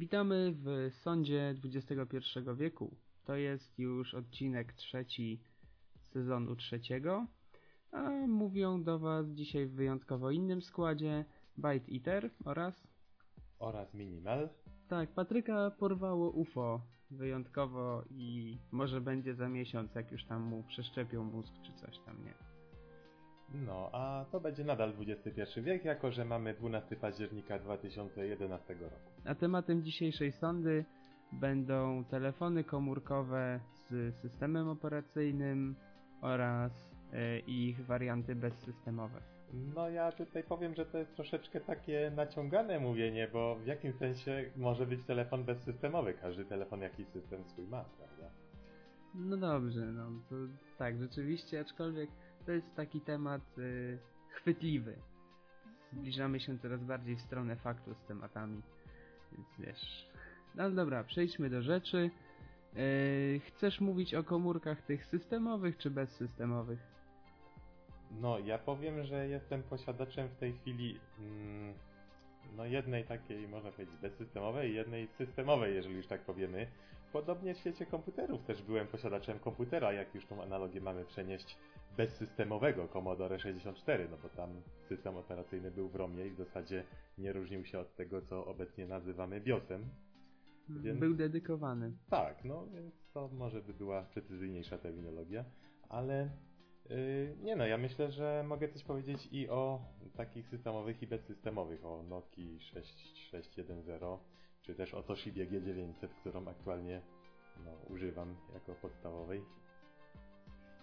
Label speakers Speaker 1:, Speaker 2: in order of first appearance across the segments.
Speaker 1: Witamy w sądzie XXI wieku. To jest już odcinek trzeci sezonu trzeciego. A mówią do Was dzisiaj w wyjątkowo innym składzie Byte Eater oraz
Speaker 2: oraz Minimal.
Speaker 1: tak, Patryka porwało UFO wyjątkowo i może będzie za miesiąc, jak już tam mu przeszczepią mózg czy coś tam, nie.
Speaker 2: No, a to będzie nadal XXI wiek, jako że mamy 12 października 2011 roku.
Speaker 1: A tematem dzisiejszej sądy będą telefony komórkowe z systemem operacyjnym oraz e, ich warianty bezsystemowe.
Speaker 2: No ja tutaj powiem, że to jest troszeczkę takie naciągane mówienie, bo w jakim sensie może być telefon bezsystemowy? Każdy telefon jakiś system swój ma, prawda?
Speaker 1: No dobrze, no to tak, rzeczywiście, aczkolwiek to jest taki temat y, chwytliwy. Zbliżamy się coraz bardziej w stronę faktu z tematami, więc wiesz. No dobra, przejdźmy do rzeczy. Y, chcesz mówić o komórkach tych systemowych czy bezsystemowych?
Speaker 2: No, ja powiem, że jestem posiadaczem w tej chwili mm, no jednej takiej, można powiedzieć, bezsystemowej i jednej systemowej, jeżeli już tak powiemy. Podobnie w świecie komputerów też byłem posiadaczem komputera, jak już tą analogię mamy przenieść bezsystemowego Commodore 64, no bo tam system operacyjny był w ROMie i w zasadzie nie różnił się od tego, co obecnie nazywamy BIOSem.
Speaker 1: Więc... Był dedykowany.
Speaker 2: Tak, no więc to może by była precyzyjniejsza terminologia, ale Yy, nie no, ja myślę, że mogę coś powiedzieć i o takich systemowych i bezsystemowych, o Nokii 6610, czy też o Toshibie G900, którą aktualnie no, używam jako podstawowej.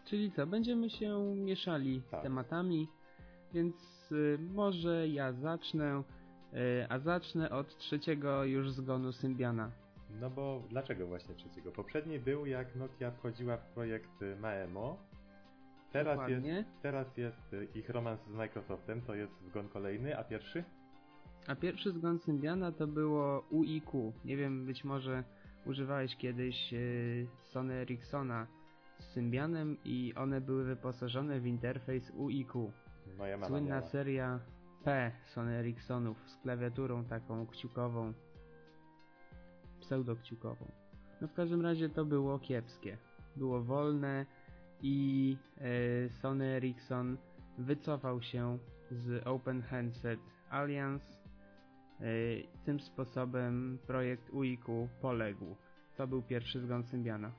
Speaker 1: Czyli co, będziemy się mieszali tak. tematami, więc y, może ja zacznę, y, a zacznę od trzeciego już zgonu Symbiana.
Speaker 2: No bo dlaczego właśnie trzeciego? Poprzedni był jak Nokia wchodziła w projekt Maemo, Teraz jest, teraz jest ich romans z Microsoftem, to jest zgon kolejny, a pierwszy?
Speaker 1: A pierwszy zgon Symbiana to było UIQ. Nie wiem, być może używałeś kiedyś yy, Sony Ericssona z Symbianem i one były wyposażone w interfejs UIQ.
Speaker 2: Moja mama
Speaker 1: Słynna
Speaker 2: miała.
Speaker 1: seria P Sony Ericssonów z klawiaturą taką kciukową, pseudo-kciukową. No w każdym razie to było kiepskie. Było wolne, i e, Sony Ericsson wycofał się z Open Handset Alliance. E, tym sposobem projekt UIQ poległ. To był pierwszy zgon Symbiana.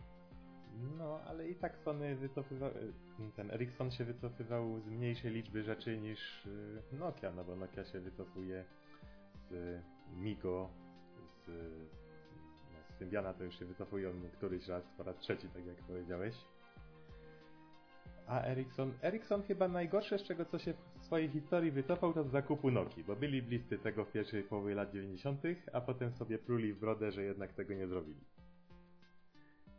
Speaker 2: No, ale i tak Sony wycofywał, e, ten Ericsson się wycofywał z mniejszej liczby rzeczy niż Nokia, no bo Nokia się wycofuje z Migo, z, no, z Symbiana to już się wycofują któryś raz, po raz trzeci, tak jak powiedziałeś. A Ericsson, Ericsson chyba najgorsze z czego co się w swojej historii wycofał to z zakupu Nokii, bo byli bliscy tego w pierwszej połowie lat 90., a potem sobie pluli w brodę, że jednak tego nie zrobili.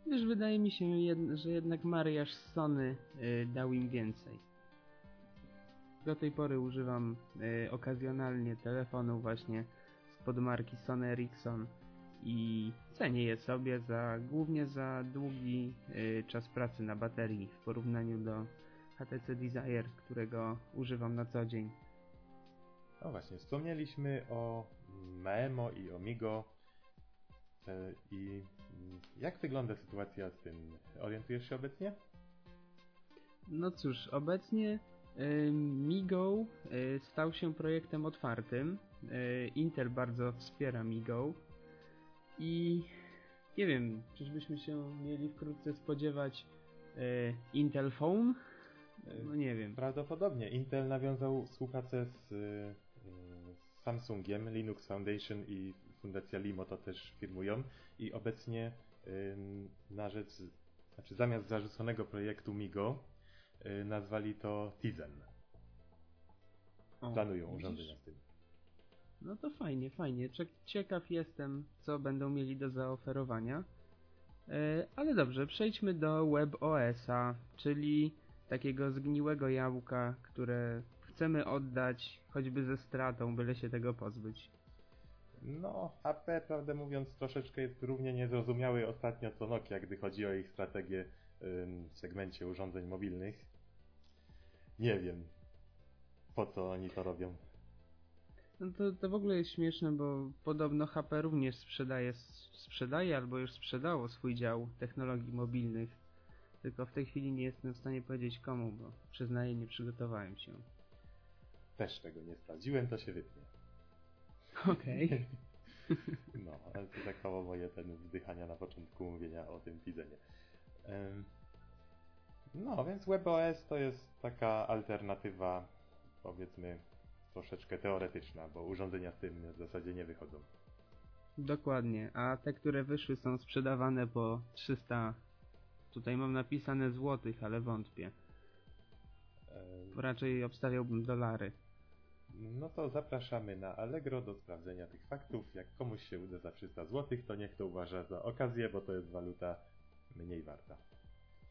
Speaker 1: Wiesz, wydaje mi się, że jednak mariaż z Sony y, dał im więcej. Do tej pory używam y, okazjonalnie telefonu właśnie z podmarki Sony Ericsson i cenię je sobie za, głównie za długi y, czas pracy na baterii w porównaniu do HTC Desire, którego używam na co dzień.
Speaker 2: No właśnie, wspomnieliśmy o Maemo i o Migo. E, I jak wygląda sytuacja z tym? Orientujesz się obecnie?
Speaker 1: No cóż, obecnie y, Migo y, stał się projektem otwartym. Y, Intel bardzo wspiera Migo i nie wiem, czyżbyśmy się mieli wkrótce spodziewać Intel Phone? No nie wiem.
Speaker 2: Prawdopodobnie. Intel nawiązał współpracę z, z Samsungiem, Linux Foundation i Fundacja Limo to też firmują i obecnie na rzecz, znaczy zamiast zarzuconego projektu MIGO e, nazwali to Tizen. Planują urządzenia z tym.
Speaker 1: No to fajnie, fajnie. Ciekaw jestem, co będą mieli do zaoferowania. E, ale dobrze, przejdźmy do WebOS-a, czyli takiego zgniłego jabłka, które chcemy oddać choćby ze stratą, byle się tego pozbyć.
Speaker 2: No, HP, prawdę mówiąc, troszeczkę jest równie niezrozumiały ostatnio co Nokia, gdy chodzi o ich strategię w segmencie urządzeń mobilnych. Nie wiem, po co oni to robią.
Speaker 1: No to, to w ogóle jest śmieszne, bo podobno HP również sprzedaje, sprzedaje albo już sprzedało swój dział technologii mobilnych. Tylko w tej chwili nie jestem w stanie powiedzieć komu, bo przyznaję, nie przygotowałem się.
Speaker 2: Też tego nie sprawdziłem, to się wytnie.
Speaker 1: Okej.
Speaker 2: No, ale to tak mało moje ten wzdychania na początku mówienia o tym widzenie. Ym, No, więc WebOS to jest taka alternatywa, powiedzmy, troszeczkę teoretyczna, bo urządzenia z tym w zasadzie nie wychodzą.
Speaker 1: Dokładnie, a te, które wyszły są sprzedawane po 300, tutaj mam napisane złotych, ale wątpię. Raczej obstawiałbym dolary.
Speaker 2: No to zapraszamy na Allegro do sprawdzenia tych faktów. Jak komuś się uda za 300 zł, to niech to uważa za okazję, bo to jest waluta mniej warta.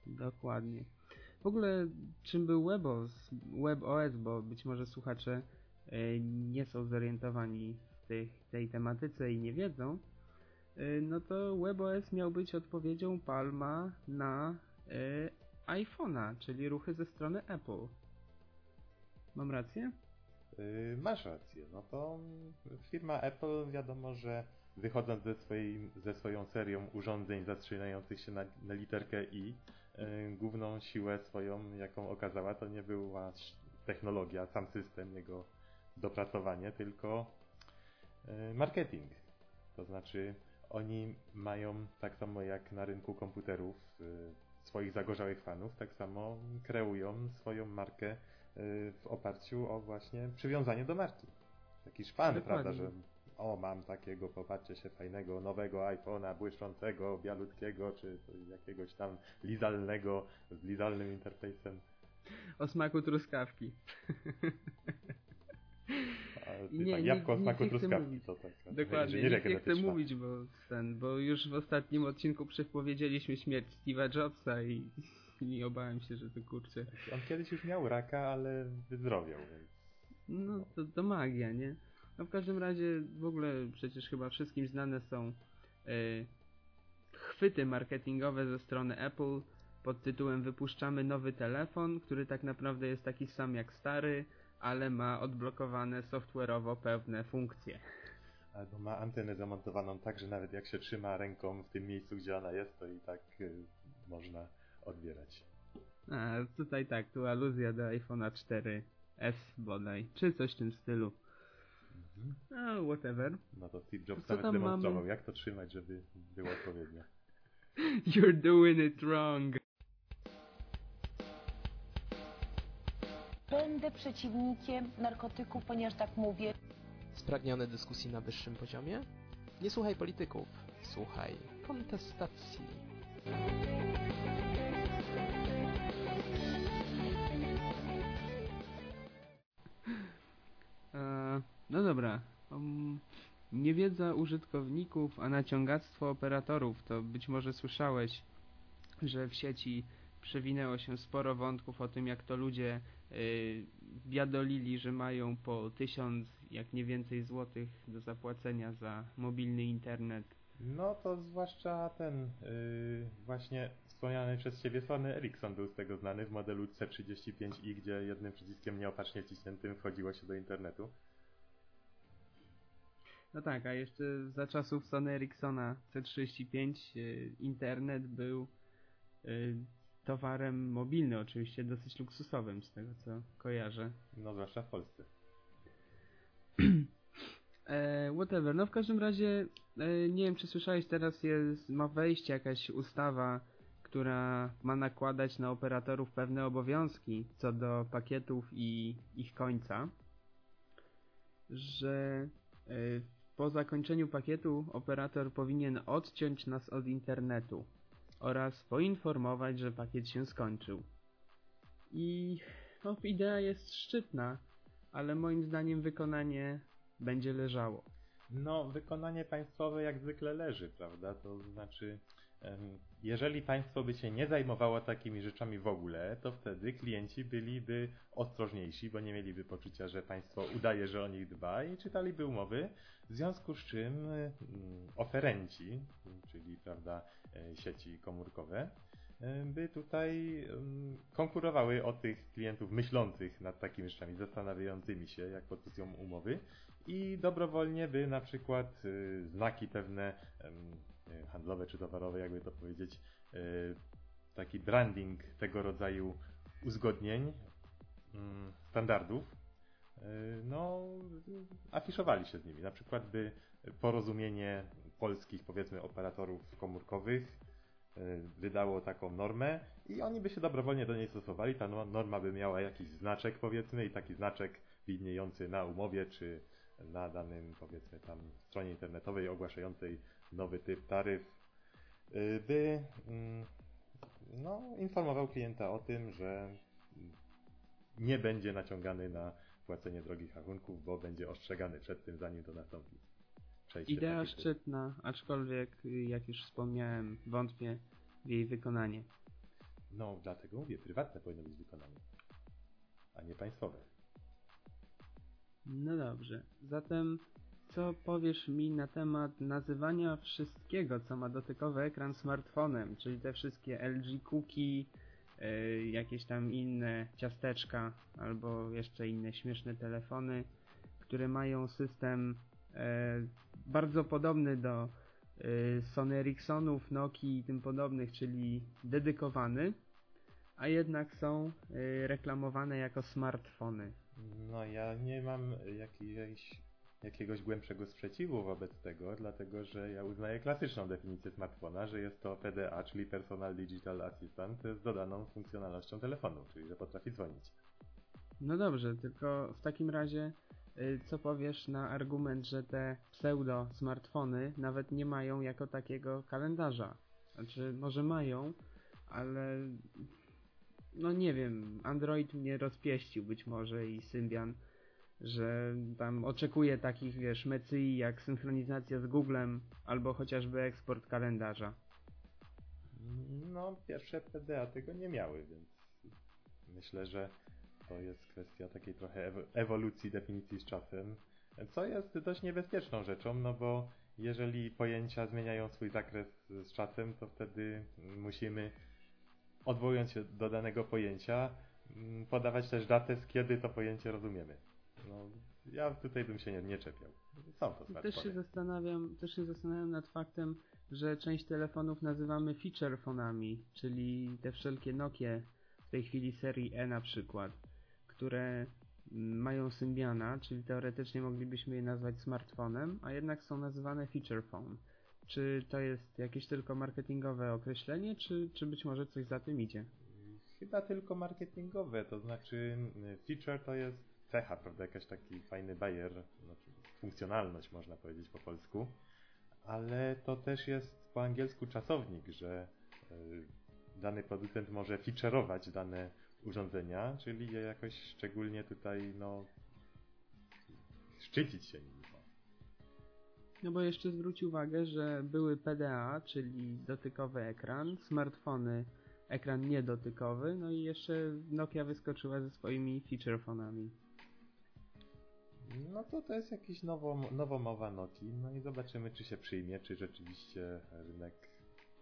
Speaker 1: Dokładnie. W ogóle czym był WebOS, WebOS bo być może słuchacze e, nie są zorientowani w tej, tej tematyce i nie wiedzą, e, no to WebOS miał być odpowiedzią Palma na e, iPhone'a, czyli ruchy ze strony Apple. Mam rację?
Speaker 2: Yy, masz rację. No to firma Apple wiadomo, że wychodząc ze, swojej, ze swoją serią urządzeń zaczynających się na, na literkę I, yy, główną siłę swoją, jaką okazała, to nie była technologia, sam system, jego dopracowanie, tylko yy, marketing. To znaczy oni mają tak samo jak na rynku komputerów yy, swoich zagorzałych fanów, tak samo kreują swoją markę y, w oparciu o właśnie przywiązanie do marki. Jakiś fan,
Speaker 1: Dokładnie.
Speaker 2: prawda, że o, mam takiego, popatrzcie się, fajnego, nowego iPhone'a, błyszczącego, bialutkiego, czy jakiegoś tam lizalnego, z lizalnym interfejsem.
Speaker 1: O smaku truskawki.
Speaker 2: A ty
Speaker 1: Nie, nie-
Speaker 2: jabłko o
Speaker 1: nic
Speaker 2: smaku truskawki, to tak.
Speaker 1: Dokładnie,
Speaker 2: inżynieria
Speaker 1: nic nie chcę mówić, bo ten, bo już w ostatnim odcinku przepowiedzieliśmy śmierć Steve'a Jobsa i, i obałem się, że to kurczę.
Speaker 2: On kiedyś już miał raka, ale wyzdrowiał, więc
Speaker 1: No to, to magia, nie? No w każdym razie w ogóle przecież chyba wszystkim znane są e, chwyty marketingowe ze strony Apple pod tytułem wypuszczamy nowy telefon, który tak naprawdę jest taki sam jak stary, ale ma odblokowane software'owo pewne funkcje.
Speaker 2: Albo ma antenę zamontowaną tak, że nawet jak się trzyma ręką w tym miejscu, gdzie ona jest, to i tak y, można odbierać.
Speaker 1: A tutaj tak, tu aluzja do iPhone'a 4S bodaj, czy coś w tym stylu. No, whatever.
Speaker 2: No to Steve Jobs
Speaker 1: Co
Speaker 2: nawet
Speaker 1: tam
Speaker 2: demonstrował,
Speaker 1: mamy?
Speaker 2: jak to trzymać, żeby było odpowiednio.
Speaker 1: You're doing it wrong.
Speaker 3: Będę przeciwnikiem narkotyków, ponieważ tak mówię.
Speaker 4: Spragniony dyskusji na wyższym poziomie? Nie słuchaj polityków, słuchaj kontestacji.
Speaker 1: No dobra. Um, niewiedza użytkowników, a naciągactwo operatorów. To być może słyszałeś, że w sieci przewinęło się sporo wątków o tym, jak to ludzie y, biadolili, że mają po tysiąc, jak nie więcej złotych do zapłacenia za mobilny internet.
Speaker 2: No to zwłaszcza ten yy, właśnie wspomniany przez ciebie Sony Ericsson był z tego znany w modelu C35i, gdzie jednym przyciskiem nieopatrznie wciśniętym wchodziło się do internetu.
Speaker 1: No tak, a jeszcze za czasów Sony Ericssona C35 y, internet był y, towarem mobilnym, oczywiście dosyć luksusowym z tego co kojarzę.
Speaker 2: No zwłaszcza w Polsce.
Speaker 1: E, whatever, no w każdym razie e, nie wiem czy słyszałeś, teraz jest, ma wejść jakaś ustawa, która ma nakładać na operatorów pewne obowiązki co do pakietów i ich końca, że e, po zakończeniu pakietu operator powinien odciąć nas od internetu oraz poinformować, że pakiet się skończył. I no, idea jest szczytna, ale moim zdaniem wykonanie będzie leżało.
Speaker 2: No, wykonanie państwowe jak zwykle leży, prawda? To znaczy, jeżeli państwo by się nie zajmowało takimi rzeczami w ogóle, to wtedy klienci byliby ostrożniejsi, bo nie mieliby poczucia, że państwo udaje, że o nich dba i czytaliby umowy, w związku z czym mm, oferenci, czyli prawda, e, sieci komórkowe, e, by tutaj em, konkurowały o tych klientów myślących nad takimi rzeczami, zastanawiającymi się, jak podpisują umowy i dobrowolnie by na przykład y, znaki pewne handlowe czy towarowe, jakby to powiedzieć, y, taki branding tego rodzaju uzgodnień, mm, standardów, y, no, afiszowali się z nimi. Na przykład by porozumienie polskich, powiedzmy, operatorów komórkowych wydało taką normę i oni by się dobrowolnie do niej stosowali. Ta no- norma by miała jakiś znaczek, powiedzmy, i taki znaczek widniejący na umowie, czy na danym, powiedzmy, tam stronie internetowej ogłaszającej nowy typ taryf, y, by mm, no, informował klienta o tym, że nie będzie naciągany na płacenie drogich rachunków, bo będzie ostrzegany przed tym, zanim to nastąpi. Przejście
Speaker 1: Idea szczytna, aczkolwiek, jak już wspomniałem, wątpię w jej wykonanie.
Speaker 2: No, dlatego mówię, prywatne powinno być wykonanie, a nie państwowe.
Speaker 1: No dobrze, zatem co powiesz mi na temat nazywania wszystkiego, co ma dotykowy ekran smartfonem, czyli te wszystkie LG Cookie, y, jakieś tam inne ciasteczka, albo jeszcze inne śmieszne telefony, które mają system e, bardzo podobny do y, Sony Ericssonów, Nokii i tym podobnych, czyli dedykowany, a jednak są y, reklamowane jako smartfony.
Speaker 2: No, ja nie mam jakiegoś, jakiegoś głębszego sprzeciwu wobec tego, dlatego że ja uznaję klasyczną definicję smartfona, że jest to PDA, czyli Personal Digital Assistant z dodaną funkcjonalnością telefonu, czyli że potrafi dzwonić.
Speaker 1: No dobrze, tylko w takim razie y, co powiesz na argument, że te pseudo smartfony nawet nie mają jako takiego kalendarza? Znaczy, może mają, ale no nie wiem, Android mnie rozpieścił być może i Symbian, że tam oczekuje takich, wiesz, mecyi jak synchronizacja z Googlem albo chociażby eksport kalendarza.
Speaker 2: No, pierwsze PDA tego nie miały, więc myślę, że to jest kwestia takiej trochę ewo- ewolucji definicji z czasem, co jest dość niebezpieczną rzeczą, no bo jeżeli pojęcia zmieniają swój zakres z czasem, to wtedy musimy, odwołując się do danego pojęcia, mm, podawać też datę, z kiedy to pojęcie rozumiemy. No, ja tutaj bym się nie, nie czepiał. Są to
Speaker 1: Też się
Speaker 2: smartfony.
Speaker 1: zastanawiam, też się zastanawiam nad faktem, że część telefonów nazywamy feature fonami, czyli te wszelkie Nokie w tej chwili serii E na przykład, które mm, mają Symbiana, czyli teoretycznie moglibyśmy je nazwać smartfonem, a jednak są nazywane feature phone. Czy to jest jakieś tylko marketingowe określenie, czy, czy być może coś za tym idzie?
Speaker 2: Chyba tylko marketingowe, to znaczy y, feature to jest cecha, prawda, jakaś taki fajny bajer, znaczy funkcjonalność można powiedzieć po polsku, ale to też jest po angielsku czasownik, że y, dany producent może featureować dane urządzenia, czyli je jakoś szczególnie tutaj, no, szczycić się nimi. no.
Speaker 1: Bo jeszcze zwróć uwagę, że były PDA, czyli dotykowy ekran, smartfony, ekran niedotykowy, no i jeszcze Nokia wyskoczyła ze swoimi feature fonami.
Speaker 2: No to to jest jakiś nowo, nowomowa Nokii, no i zobaczymy, czy się przyjmie, czy rzeczywiście rynek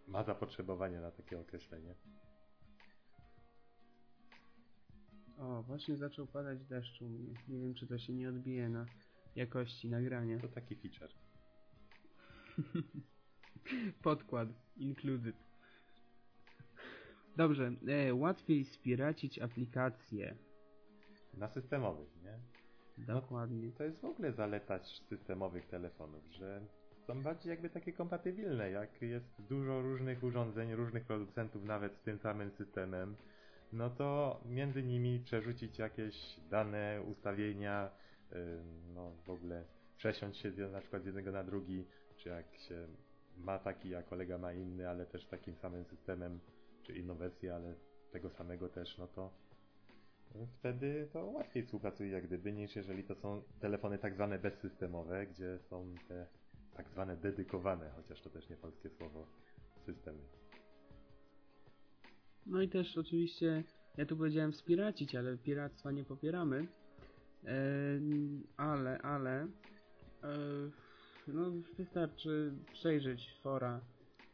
Speaker 2: ma zapotrzebowanie na takie określenie.
Speaker 1: O, właśnie zaczął padać deszcz u mnie. Nie wiem, czy to się nie odbije na jakości nagrania.
Speaker 2: To taki feature.
Speaker 1: Podkład included. Dobrze, e, łatwiej spiracić aplikacje.
Speaker 2: Na systemowych, nie?
Speaker 1: Dokładnie.
Speaker 2: To jest w ogóle zaleta systemowych telefonów, że są bardziej jakby takie kompatybilne, jak jest dużo różnych urządzeń, różnych producentów nawet z tym samym systemem, no to między nimi przerzucić jakieś dane, ustawienia, no w ogóle przesiąść się na przykład z jednego na drugi, czy jak się ma taki, a kolega ma inny, ale też takim samym systemem, czy inną wersję, ale tego samego też, no to wtedy to łatwiej współpracuje jak gdyby, niż jeżeli to są telefony tak zwane bezsystemowe, gdzie są te tak zwane dedykowane, chociaż to też nie polskie słowo, systemy.
Speaker 1: No i też oczywiście, ja tu powiedziałem wspiracić, ale piractwa nie popieramy. E, ale, ale, e, no wystarczy przejrzeć fora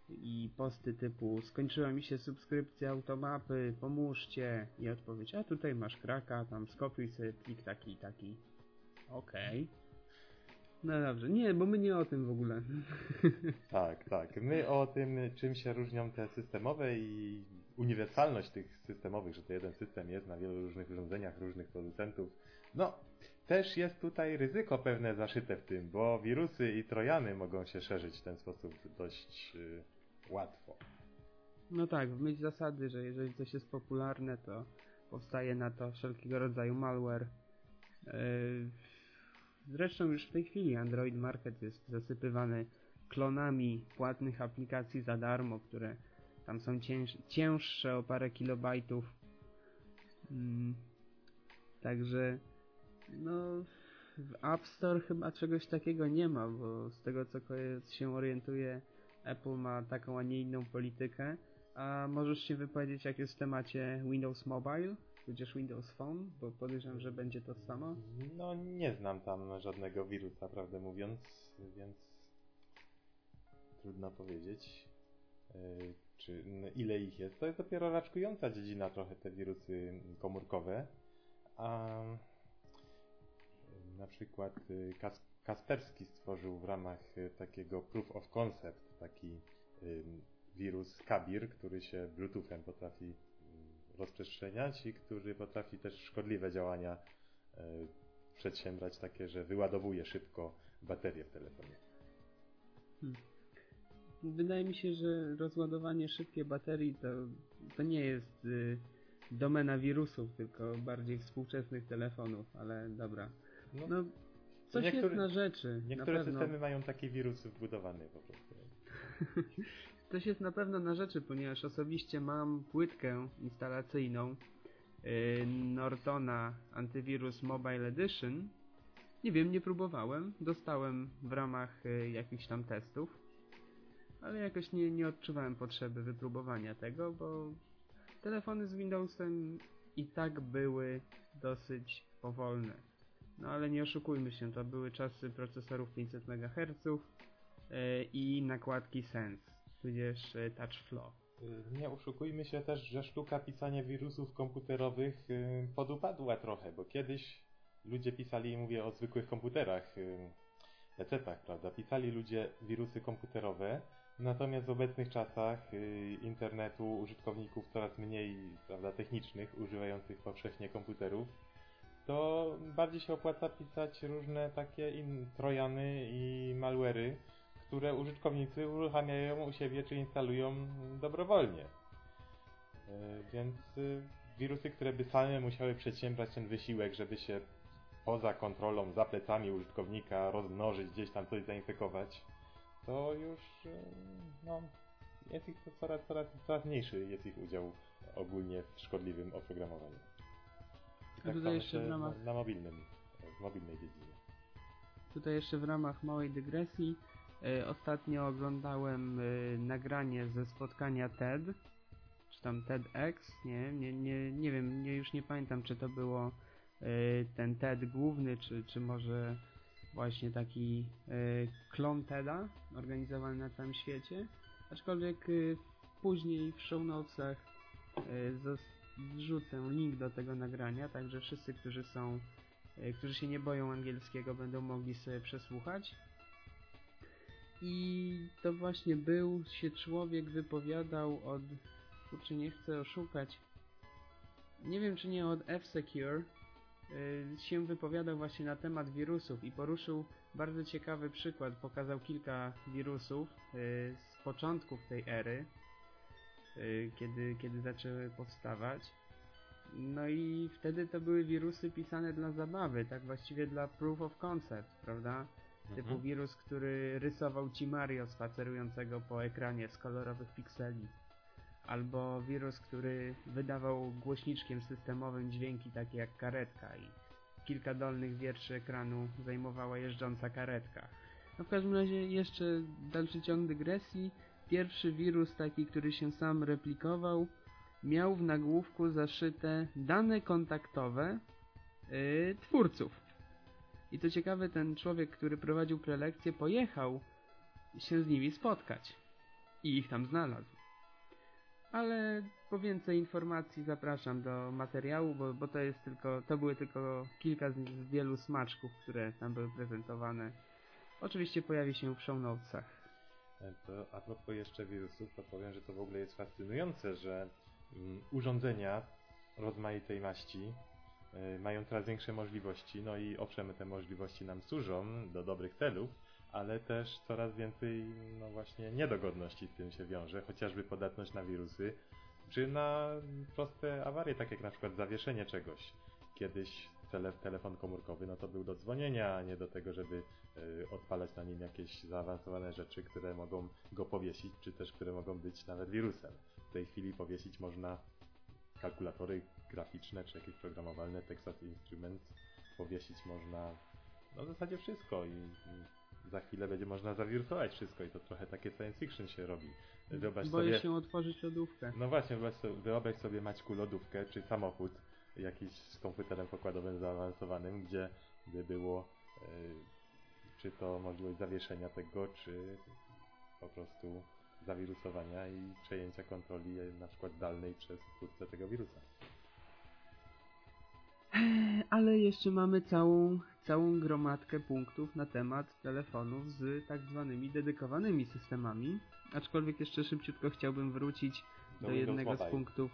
Speaker 1: i posty typu skończyła mi się subskrypcja automapy, pomóżcie i odpowiedź, a tutaj masz kraka, tam skopiuj sobie plik taki i taki. Okej. No dobrze, nie, bo my nie o tym w ogóle.
Speaker 2: Tak, tak. My o tym, czym się różnią te systemowe i uniwersalność tych systemowych, że to jeden system jest na wielu różnych urządzeniach, różnych producentów. No, też jest tutaj ryzyko pewne zaszyte w tym, bo wirusy i trojany mogą się szerzyć w ten sposób dość y, łatwo.
Speaker 1: No tak, w myśl zasady, że jeżeli coś jest popularne, to powstaje na to wszelkiego rodzaju malware. Yy, Zresztą już w tej chwili Android Market jest zasypywany klonami płatnych aplikacji za darmo, które tam są cięż, cięższe o parę kilobajtów. Mm, także no w App Store chyba czegoś takiego nie ma, bo z tego co się orientuję Apple ma taką, a nie inną politykę. A możesz się wypowiedzieć jak jest w temacie Windows Mobile, tudzież Windows Phone, bo podejrzewam, że będzie to samo.
Speaker 2: No, nie znam tam żadnego wirusa, prawdę mówiąc, więc trudno powiedzieć, yy, czy ile ich jest. To jest dopiero raczkująca dziedzina trochę te wirusy komórkowe, a na przykład yy, Kas- Kaspersky stworzył w ramach yy, takiego proof of concept taki yy, wirus Kabir, który się Bluetoothem potrafi yy, rozprzestrzeniać i który potrafi też szkodliwe działania przedsiębrać takie, że wyładowuje szybko baterię w telefonie.
Speaker 1: Wydaje mi się, że rozładowanie szybkie baterii to, to nie jest y, domena wirusów, tylko bardziej współczesnych telefonów, ale dobra.
Speaker 2: No,
Speaker 1: No, coś jest na rzeczy.
Speaker 2: niektóre
Speaker 1: na
Speaker 2: systemy mają taki wirus wbudowany po prostu.
Speaker 1: Coś jest na pewno na rzeczy, ponieważ osobiście mam płytkę instalacyjną y, Nortona Antivirus Mobile Edition. Nie wiem, nie próbowałem. Dostałem w ramach y, jakichś tam testów, ale jakoś nie, nie odczuwałem potrzeby wypróbowania tego, bo telefony z Windowsem i tak były dosyć powolne. No ale nie oszukujmy się, to były czasy procesorów 500 MHz y, i nakładki Sense, tudzież y, TouchFlow.
Speaker 2: Y, Nie oszukujmy się też, że sztuka pisania wirusów komputerowych y, podupadła trochę, bo kiedyś ludzie pisali, mówię o zwykłych komputerach, y, PC-tach, prawda, pisali ludzie wirusy komputerowe, natomiast w obecnych czasach internetu, użytkowników coraz mniej, prawda, technicznych, używających powszechnie komputerów, to bardziej się opłaca pisać różne takie in, trojany i malwery, które użytkownicy uruchamiają u siebie czy instalują dobrowolnie. E, Więc y, wirusy, które by same musiały przedsiębrać ten wysiłek, żeby się poza kontrolą, za plecami użytkownika rozmnożyć, gdzieś tam coś zainfekować, to już y, no, jest ich coraz, coraz, coraz mniejszy jest ich udział ogólnie w szkodliwym oprogramowaniu. Tak
Speaker 1: tutaj jeszcze w ramach-
Speaker 2: na, na mobilnym, w mobilnej dziedzinie.
Speaker 1: Tutaj jeszcze w ramach małej dygresji y, ostatnio oglądałem y, nagranie ze spotkania TED, czy tam TEDx, nie, nie, nie, nie wiem, nie, już nie pamiętam czy to było y, ten TED główny, czy, czy może właśnie taki klon TEDa organizowany na całym świecie, aczkolwiek później w show notesach wrzucę link do tego nagrania, także wszyscy, którzy są e, którzy się nie boją angielskiego, będą mogli sobie przesłuchać. I to właśnie był się człowiek wypowiadał od. Kurczę, nie chcę oszukać. Nie wiem, czy nie od F-Secure. y, się wypowiadał właśnie na temat wirusów i poruszył bardzo ciekawy przykład. Pokazał kilka wirusów y, z początków tej ery, kiedy, kiedy zaczęły powstawać. No i wtedy to były wirusy pisane dla zabawy, tak właściwie dla proof of concept, prawda? Typu
Speaker 2: Mhm.
Speaker 1: wirus, który rysował ci Mario spacerującego po ekranie z kolorowych pikseli. Albo wirus, który wydawał głośniczkiem systemowym dźwięki takie jak karetka i kilka dolnych wierszy ekranu zajmowała jeżdżąca karetka. No w każdym razie jeszcze dalszy ciąg dygresji. Pierwszy wirus taki, który się sam replikował, miał w nagłówku zaszyte dane kontaktowe yy, twórców. I to ciekawe, ten człowiek, który prowadził prelekcję, pojechał się z nimi spotkać. I ich tam znalazł. Ale po więcej informacji zapraszam do materiału, bo, bo to jest tylko, to były tylko kilka z, z wielu smaczków, które tam były prezentowane. Oczywiście pojawi się w show notesach.
Speaker 2: To a propos jeszcze wirusów, to powiem, że to w ogóle jest fascynujące, że mm, urządzenia rozmaitej maści y, mają coraz większe możliwości, no i owszem, te możliwości nam służą do dobrych celów, ale też coraz więcej, no właśnie, niedogodności z tym się wiąże, chociażby podatność na wirusy, czy na proste awarie, tak jak na przykład zawieszenie czegoś. Kiedyś tele, telefon komórkowy, no to był do dzwonienia, a nie do tego, żeby y, odpalać na nim jakieś zaawansowane rzeczy, które mogą go powiesić, czy też które mogą być nawet wirusem. W tej chwili powiesić można kalkulatory graficzne, czy jakieś programowalne, Texas Instruments, powiesić można no w zasadzie wszystko i, za chwilę będzie można zawirusować wszystko i to trochę takie science fiction się robi. Wyobraź
Speaker 1: Boję
Speaker 2: sobie...
Speaker 1: się otworzyć lodówkę.
Speaker 2: No właśnie, wyobraź sobie, wyobraź sobie Maćku lodówkę czy samochód jakiś z komputerem pokładowym zaawansowanym, gdzie by było e, czy to możliwość zawieszenia tego, czy po prostu zawirusowania i przejęcia kontroli e, na przykład zdalnej przez twórcę tego wirusa.
Speaker 1: Ale jeszcze mamy całą, całą gromadkę punktów na temat telefonów z tak zwanymi dedykowanymi systemami. Aczkolwiek jeszcze szybciutko chciałbym wrócić
Speaker 2: Do
Speaker 1: do,
Speaker 2: Windows
Speaker 1: jednego z punktów,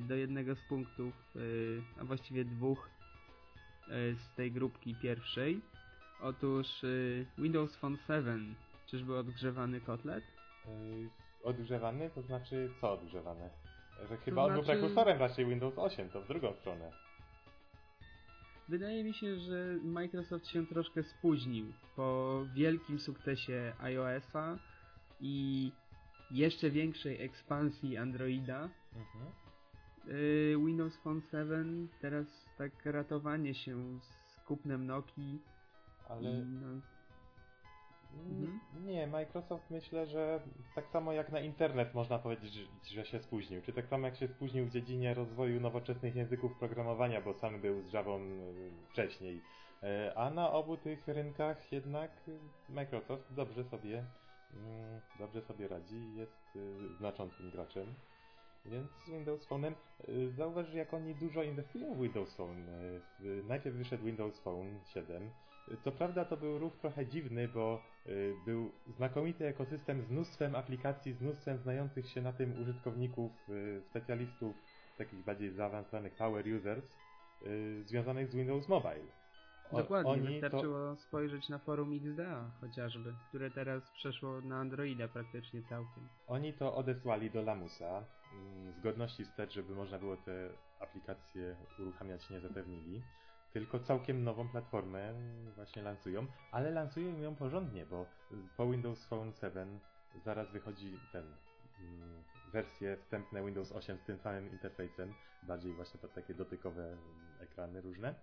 Speaker 1: do jednego z punktów, y, a właściwie dwóch y, z tej grupki pierwszej. Otóż y, Windows Phone 7, czyżby odgrzewany kotlet?
Speaker 2: Odgrzewany, to znaczy co odgrzewane? Że chyba on był
Speaker 1: znaczy-
Speaker 2: prekursorem raczej Windows 8, to w drugą stronę.
Speaker 1: Wydaje mi się, że Microsoft się troszkę spóźnił po wielkim sukcesie iOS-a i jeszcze większej ekspansji Androida.
Speaker 2: Mhm.
Speaker 1: Yy, Windows Phone 7 teraz tak ratowanie się z kupnem Nokii
Speaker 2: Ale
Speaker 1: no, Mhm.
Speaker 2: N- Nie, Microsoft myślę, że tak samo jak na internet można powiedzieć, że, się spóźnił. Czy tak samo jak się spóźnił w dziedzinie rozwoju nowoczesnych języków programowania, bo sam był z Javą y, wcześniej. E, A na obu tych rynkach jednak y, Microsoft dobrze sobie, mm, dobrze sobie radzi i jest y, znaczącym graczem. Więc z Windows Phone'em y, zauważ, jak oni dużo inwestują w Windows Phone. Najpierw wyszedł Windows Phone 7. Y, Co prawda to był ruch trochę dziwny, bo y, był znakomity ekosystem z mnóstwem aplikacji, z mnóstwem znających się na tym użytkowników, y, specjalistów, takich bardziej zaawansowanych power users, y, związanych z Windows Mobile.
Speaker 1: Dokładnie,
Speaker 2: oni to-
Speaker 1: wystarczyło spojrzeć na forum XDA chociażby, które teraz przeszło na Androida praktycznie całkiem.
Speaker 2: Oni to odesłali do Lamusa. mm, Zgodności wstecz, żeby można było te aplikacje uruchamiać, nie zapewnili. Tylko całkiem nową platformę właśnie lansują, ale lansują ją porządnie, bo po Windows Phone 7 zaraz wychodzi ten mm, wersje wstępne Windows 8 z tym samym interfejsem, bardziej właśnie to takie dotykowe mm, ekrany różne,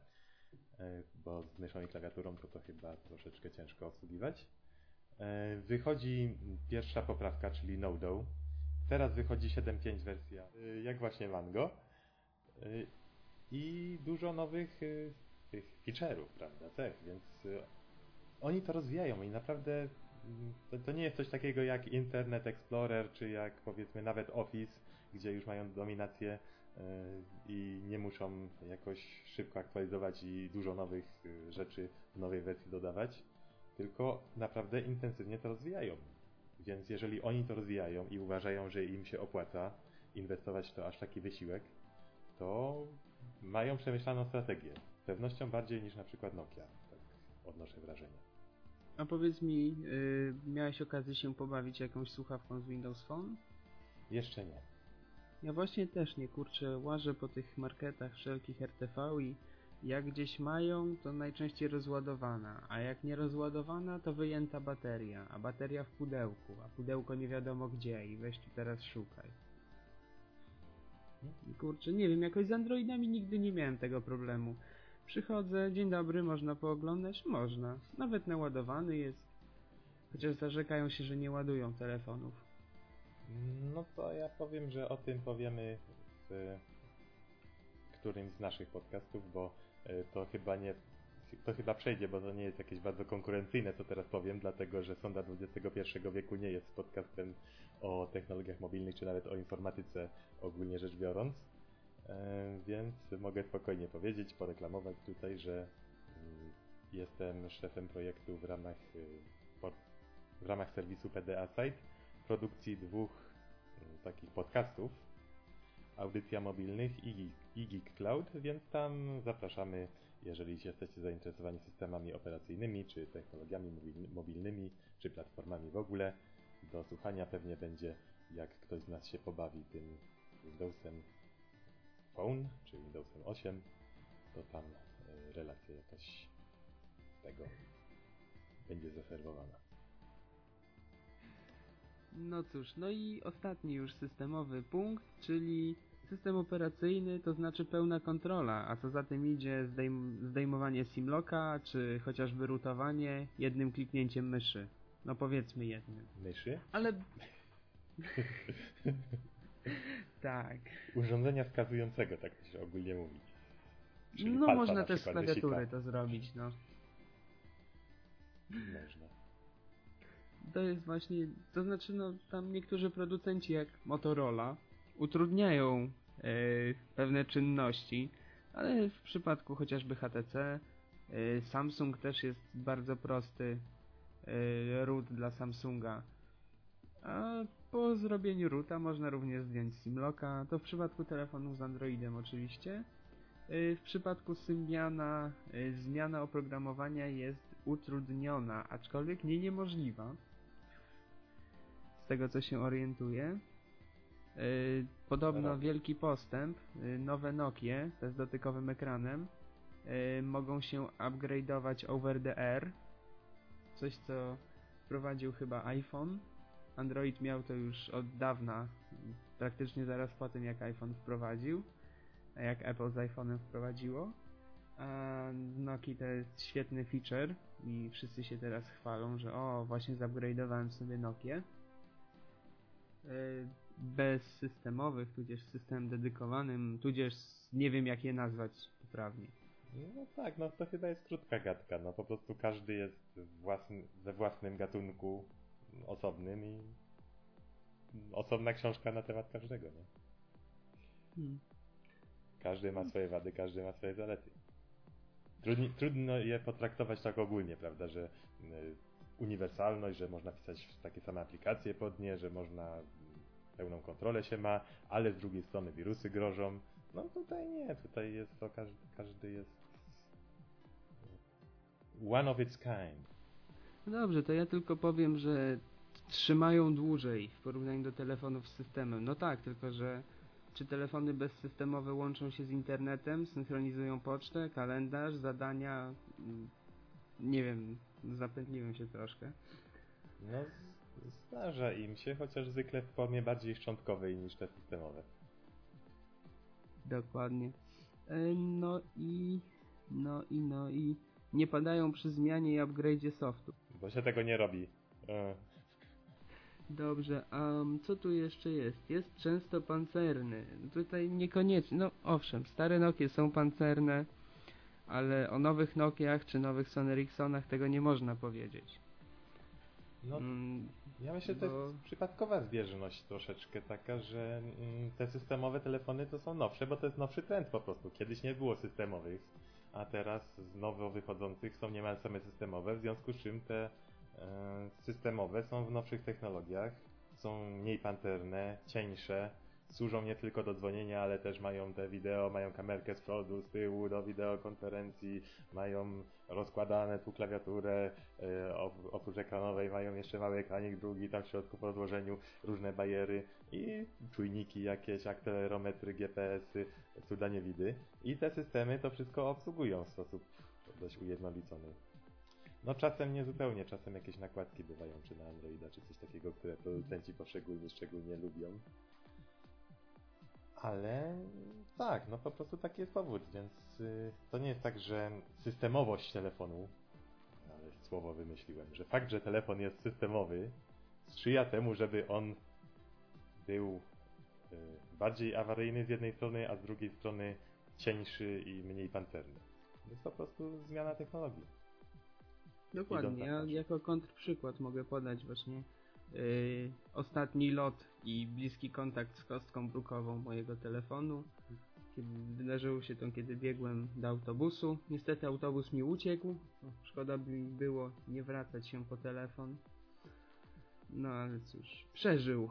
Speaker 2: bo z myszą i klawiaturą to to chyba troszeczkę ciężko obsługiwać. E, Wychodzi pierwsza poprawka, czyli Nodo. Teraz wychodzi 7.5 wersja, y, jak właśnie Mango. I dużo nowych tych feature'ów, prawda, cech, więc y, oni to rozwijają i naprawdę mm, to, to nie jest coś takiego jak Internet Explorer, czy jak powiedzmy nawet Office, gdzie już mają dominację i nie muszą jakoś szybko aktualizować i dużo nowych y, rzeczy w nowej wersji dodawać tylko naprawdę intensywnie to rozwijają. Więc jeżeli oni to rozwijają i uważają, że im się opłaca inwestować w to aż taki wysiłek, to mają przemyślaną strategię. Z pewnością bardziej niż na przykład Nokia. Tak odnoszę wrażenie.
Speaker 1: A powiedz mi, yy, miałeś okazję się pobawić jakąś słuchawką z Windows Phone?
Speaker 2: Jeszcze nie.
Speaker 1: Ja właśnie też nie kurczę, łażę po tych marketach wszelkich RTV i jak gdzieś mają, to najczęściej rozładowana, a jak nie rozładowana, to wyjęta bateria, a bateria w pudełku, a pudełko nie wiadomo gdzie i weź tu teraz szukaj. I kurczę, nie wiem, jakoś z Androidami nigdy nie miałem tego problemu. Przychodzę, dzień dobry, można pooglądać? Można. Nawet naładowany jest. Chociaż zarzekają się, że nie ładują telefonów.
Speaker 2: No to ja powiem, że o tym powiemy w którymś z naszych podcastów, bo e, to chyba nie to chyba przejdzie, bo to nie jest jakieś bardzo konkurencyjne, co teraz powiem, dlatego że Sonda XXI wieku nie jest podcastem o technologiach mobilnych, czy nawet o informatyce ogólnie rzecz biorąc. E, Więc mogę spokojnie powiedzieć, poreklamować tutaj, że mm, Jestem szefem projektu w ramach, por- w ramach serwisu PDA Site, produkcji dwóch y, takich podcastów, Audycja Mobilnych i, i Geek Cloud, więc tam zapraszamy, jeżeli jesteście zainteresowani systemami operacyjnymi, czy technologiami mobilny- mobilnymi, czy platformami w ogóle. Do słuchania pewnie będzie, jak ktoś z nas się pobawi tym Windowsem Phone, czy Windowsem 8, to tam y, relacja jakaś z tego będzie zaserwowana.
Speaker 1: No cóż, no i ostatni już systemowy punkt, czyli system operacyjny, to znaczy pełna kontrola, a co za tym idzie zdejm zdejmowanie simlocka, czy chociażby rootowanie jednym kliknięciem myszy. No powiedzmy jednym.
Speaker 2: Myszy?
Speaker 1: Ale... tak.
Speaker 2: Urządzenia wskazującego, tak się ogólnie mówi. Czyli
Speaker 1: No można
Speaker 2: na
Speaker 1: też z klawiatury to zrobić, no.
Speaker 2: Można.
Speaker 1: To jest właśnie, to znaczy no tam niektórzy producenci jak Motorola utrudniają e, pewne czynności, ale w przypadku chociażby HTC, e, Samsung też jest bardzo prosty e, root dla Samsunga. A po zrobieniu roota można również zdjąć Simlocka, to w przypadku telefonów z Androidem oczywiście. W przypadku Symbiana zmiana oprogramowania jest utrudniona, aczkolwiek nie niemożliwa z tego co się orientuję. Yy, Podobno
Speaker 2: Robi.
Speaker 1: wielki postęp, yy, nowe Nokie, z dotykowym ekranem, yy, mogą się upgrade'ować over the air. Coś co wprowadził chyba iPhone. Android miał to już od dawna, praktycznie zaraz po tym jak iPhone wprowadził, a jak Apple z iPhone'em wprowadziło. A w Nokii to jest świetny feature i wszyscy się teraz chwalą, że o, właśnie zupgrade'owałem sobie Nokię y, bezsystemowych, tudzież system dedykowanym, tudzież nie wiem jak je nazwać poprawnie.
Speaker 2: No tak, no to chyba jest krótka gadka. No po prostu każdy jest własny, we własnym gatunku osobnym i osobna książka na temat każdego, nie?
Speaker 1: Hmm.
Speaker 2: Każdy ma swoje wady, każdy ma swoje zalety. Trudni, trudno je potraktować tak ogólnie, prawda, że y, uniwersalność, że można pisać takie same aplikacje pod nie, że można pełną kontrolę się ma, ale z drugiej strony wirusy grożą. No tutaj nie, tutaj jest to każdy, każdy jest one of its kind.
Speaker 1: No dobrze, to ja tylko powiem, że trzymają dłużej w porównaniu do telefonów z systemem. No tak, tylko że czy telefony bezsystemowe łączą się z internetem, synchronizują pocztę, kalendarz, zadania? Mm, Nie wiem, zapętliłem się troszkę.
Speaker 2: No zdarza im się, chociaż zwykle w formie bardziej szczątkowej niż te systemowe.
Speaker 1: Dokładnie. E, No i, no i, no i nie padają przy zmianie i upgrade'zie softu.
Speaker 2: Bo się tego nie robi. E,
Speaker 1: Dobrze, a co tu jeszcze jest? Jest często pancerny. Tutaj niekoniecznie, no owszem, stare Nokie są pancerne, ale o nowych Nokiach czy nowych Sony Ericssonach tego nie można powiedzieć.
Speaker 2: No,
Speaker 1: Mm,
Speaker 2: ja myślę, że to jest przypadkowa zbieżność troszeczkę taka, że mm, te systemowe telefony to są nowsze, bo to jest nowszy trend po prostu. Kiedyś nie było systemowych, a teraz z nowo wychodzących są niemal same systemowe, w związku z czym te e, systemowe są w nowszych technologiach, są mniej panterne, cieńsze, służą nie tylko do dzwonienia, ale też mają te wideo, mają kamerkę z przodu, z tyłu do wideokonferencji, mają rozkładane tu klawiaturę, op- oprócz ekranowej mają jeszcze mały ekranik drugi, tam w środku po rozłożeniu różne bajery i czujniki jakieś, akcelerometry, GPS-y, cuda niewidy. I te systemy to wszystko obsługują w sposób dość ujednolicony. No czasem nie zupełnie, czasem jakieś nakładki bywają, czy na Androida, czy coś takiego, które producenci poszczególnie szczególnie lubią. Ale tak, no po prostu taki jest powód, więc y, to nie jest tak, że systemowość telefonu, ale słowo wymyśliłem, że fakt, że telefon jest systemowy, sprzyja temu, żeby on był y, bardziej awaryjny z jednej strony, a z drugiej strony cieńszy i mniej pancerny. To jest po prostu zmiana technologii.
Speaker 1: Dokładnie, ja jako kontrprzykład mogę podać właśnie yy, ostatni lot i bliski kontakt z kostką brukową mojego telefonu. Wydarzyło się to, kiedy biegłem do autobusu. Niestety autobus mi uciekł. Szkoda by mi było nie wracać się po telefon. No ale cóż, przeżył.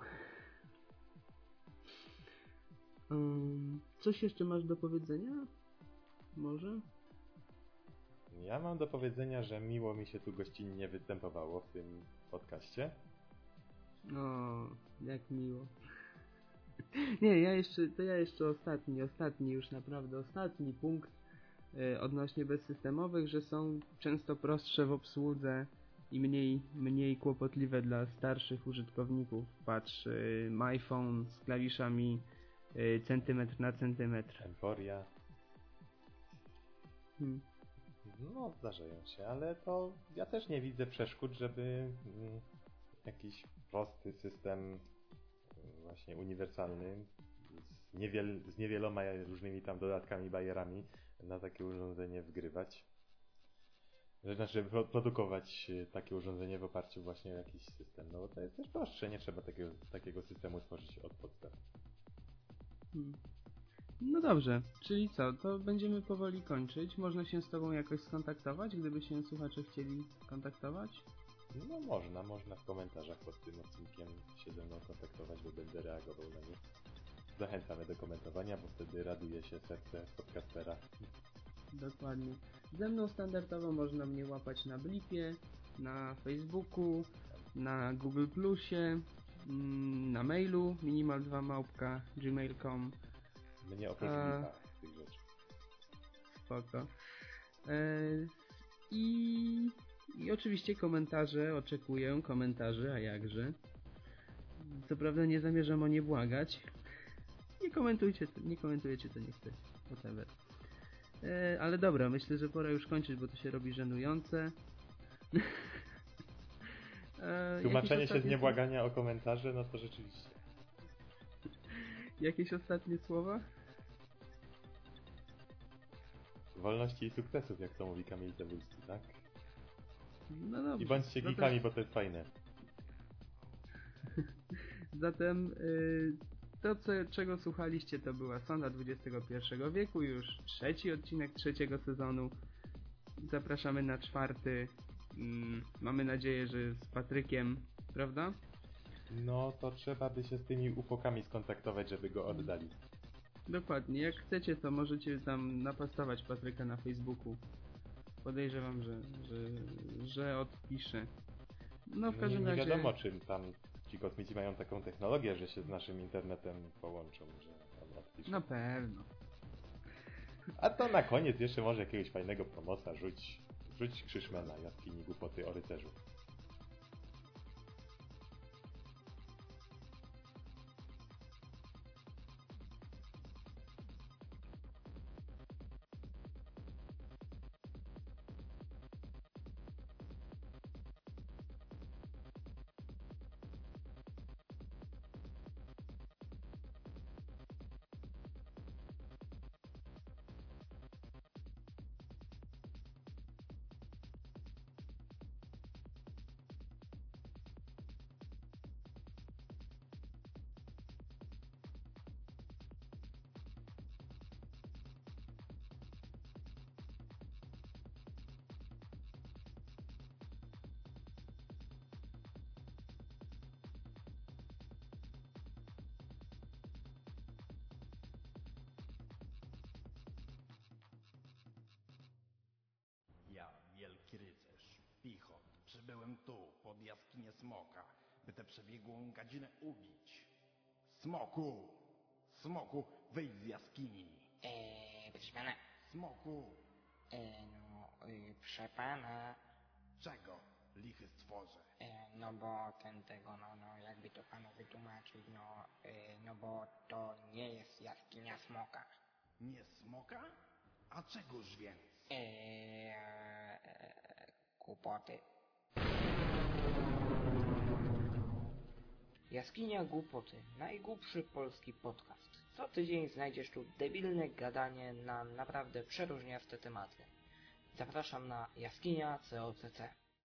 Speaker 1: Coś jeszcze masz do powiedzenia? Może?
Speaker 2: Ja mam do powiedzenia, że miło mi się tu gościnnie występowało w tym podcaście.
Speaker 1: O, jak miło. Nie, ja jeszcze, to ja jeszcze ostatni, ostatni już naprawdę, ostatni punkt y, odnośnie bezsystemowych, że są często prostsze w obsłudze i mniej, mniej kłopotliwe dla starszych użytkowników. Patrz, y, MyPhone z klawiszami y, centymetr na centymetr.
Speaker 2: Emporia.
Speaker 1: Hmm.
Speaker 2: No, zdarzają się, ale to ja też nie widzę przeszkód, żeby mm, jakiś prosty system y, właśnie uniwersalny z, niewiel, z niewieloma różnymi tam dodatkami, bajerami na takie urządzenie wgrywać. Że Znaczy pro- produkować y, takie urządzenie w oparciu właśnie o jakiś system. No bo to jest też prostsze, nie trzeba takiego, takiego systemu tworzyć od podstaw.
Speaker 1: Hmm. No dobrze, czyli co, to będziemy powoli kończyć. Można się z Tobą jakoś skontaktować, gdyby się słuchacze chcieli kontaktować?
Speaker 2: No można, można w komentarzach pod tym odcinkiem się ze mną kontaktować, bo będę reagował na nie. Zachęcamy do komentowania, bo wtedy raduje się serce podcastera.
Speaker 1: Dokładnie. Ze mną standardowo można mnie łapać na Blipie, na Facebooku, na Google Plusie, mm, na mailu minimal2małpka gmail.com
Speaker 2: Mnie oprócz
Speaker 1: A.
Speaker 2: tych rzeczy.
Speaker 1: spoko. E, i, I oczywiście komentarze, oczekuję komentarzy, a jakże. Co prawda nie zamierzam o nie błagać. Nie komentujcie, nie komentujecie to nie chcecie. Whatever. E, ale dobra, myślę, że pora już kończyć, bo to się robi żenujące. E,
Speaker 2: Tłumaczenie się z niebłagania o komentarze, no to rzeczywiście.
Speaker 1: Jakieś ostatnie słowa?
Speaker 2: Wolności i sukcesów, jak to mówi Kamil Cebulski, tak?
Speaker 1: No dobrze.
Speaker 2: I bądźcie
Speaker 1: Zatem-
Speaker 2: geekami, bo to jest fajne.
Speaker 1: Zatem y, to, co, czego słuchaliście, to była Sonda XXI wieku, już trzeci odcinek trzeciego sezonu. Zapraszamy na czwarty. Mm, mamy nadzieję, że z Patrykiem, prawda?
Speaker 2: No to trzeba by się z tymi upokami skontaktować, żeby go oddali.
Speaker 1: Dokładnie. Jak chcecie, to możecie tam napastować Patryka na Facebooku. Podejrzewam, że, że, że odpisze. No w
Speaker 2: Nie,
Speaker 1: każdym
Speaker 2: nie
Speaker 1: razie.
Speaker 2: wiadomo, czym tam ci kosmici mają taką technologię, że się z naszym internetem połączą, że on odpisze.
Speaker 1: Na pewno.
Speaker 2: A to na koniec jeszcze może jakiegoś fajnego promosa rzuć. Rzuć Krzyszmana, jaskini głupoty o rycerzu.
Speaker 5: Przybyłem tu, pod jaskinię smoka, by tę przebiegłą gadzinę ubić. Smoku! Smoku, wyjdź z jaskini!
Speaker 6: Eee, proszę pana,
Speaker 5: Smoku!
Speaker 6: eee, no, y, proszę pana,
Speaker 5: Czego, lichy stworze?
Speaker 6: eee, no bo ten tego, no, no, jakby to panu wytłumaczyć, no, eee, no bo to nie jest jaskinia smoka.
Speaker 5: Nie smoka? A czegoż więc?
Speaker 6: Eee, głupoty. Jaskinia Głupoty, najgłupszy polski podcast. Co tydzień znajdziesz tu debilne gadanie na naprawdę przeróżniaste tematy. Zapraszam na jaskinia COCC.